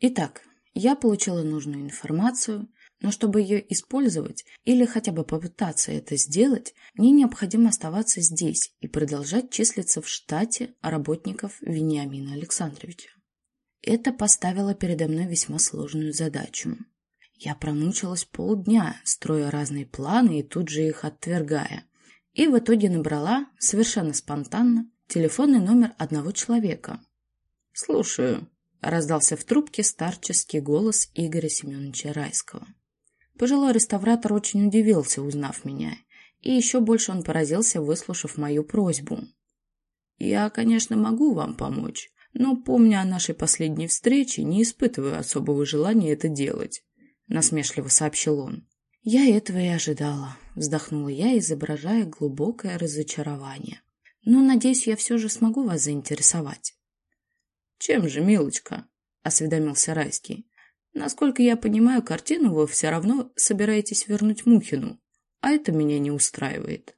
Итак, я получила нужную информацию, но чтобы ее использовать или хотя бы попытаться это сделать, мне необходимо оставаться здесь и продолжать числиться в штате работников Вениамина Александровича. Это поставило передо мной весьма сложную задачу. Я промучилась полдня, строя разные планы и тут же их отвергая. И в итоге набрала, совершенно спонтанно, телефонный номер одного человека. «Слушаю», — раздался в трубке старческий голос Игоря Семеновича Райского. Пожилой реставратор очень удивился, узнав меня, и еще больше он поразился, выслушав мою просьбу. «Я, конечно, могу вам помочь, но, помня о нашей последней встрече, не испытываю особого желания это делать», — насмешливо сообщил он. «Я этого и ожидала», — вздохнула я, изображая глубокое разочарование. «Но, надеюсь, я все же смогу вас заинтересовать». «Чем же, милочка?» — осведомился Райский. Насколько я понимаю, картину вы все равно собираетесь вернуть Мухину, а это меня не устраивает.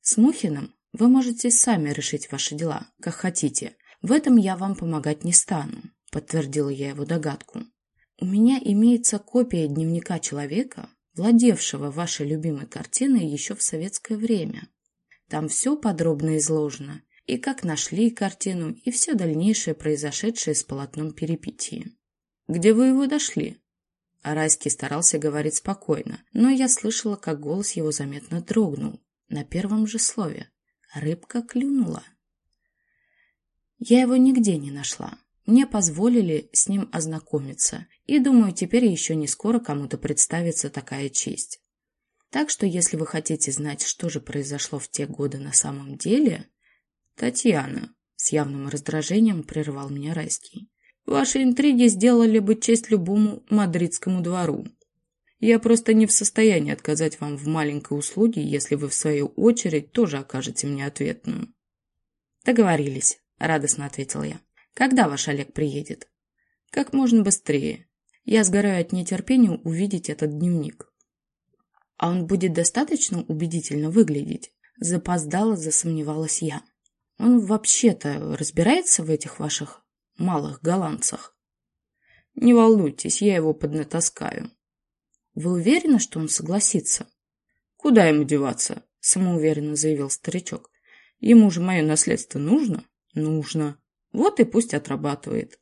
С Мухиным вы можете сами решить ваши дела, как хотите. В этом я вам помогать не стану, подтвердила я его догадку. У меня имеется копия дневника человека, владевшего вашей любимой картиной еще в советское время. Там все подробно изложено, и как нашли картину, и все дальнейшее произошедшее с полотном перипетии. Где вы его дошли?» Арайский старался говорить спокойно, но я слышала, как голос его заметно дрогнул. На первом же слове. Рыбка клюнула. Я его нигде не нашла. Мне позволили с ним ознакомиться, и, думаю, теперь еще не скоро кому-то представится такая честь. Так что, если вы хотите знать, что же произошло в те годы на самом деле... Татьяна, с явным раздражением прервал меня Райский. Ваши интриги сделали бы честь любому мадридскому двору. Я просто не в состоянии отказать вам в маленькой услуге, если вы, в свою очередь, тоже окажете мне ответную». «Договорились», — радостно ответила я. «Когда ваш Олег приедет?» «Как можно быстрее. Я сгораю от нетерпения увидеть этот дневник». «А он будет достаточно убедительно выглядеть?» Запоздала, засомневалась я. «Он вообще-то разбирается в этих ваших малых голландцах. Не волнуйтесь, я его поднатаскаю. Вы уверены, что он согласится? Куда ему деваться? Самоуверенно заявил старичок. Ему же мое наследство нужно? Нужно. Вот и пусть отрабатывает.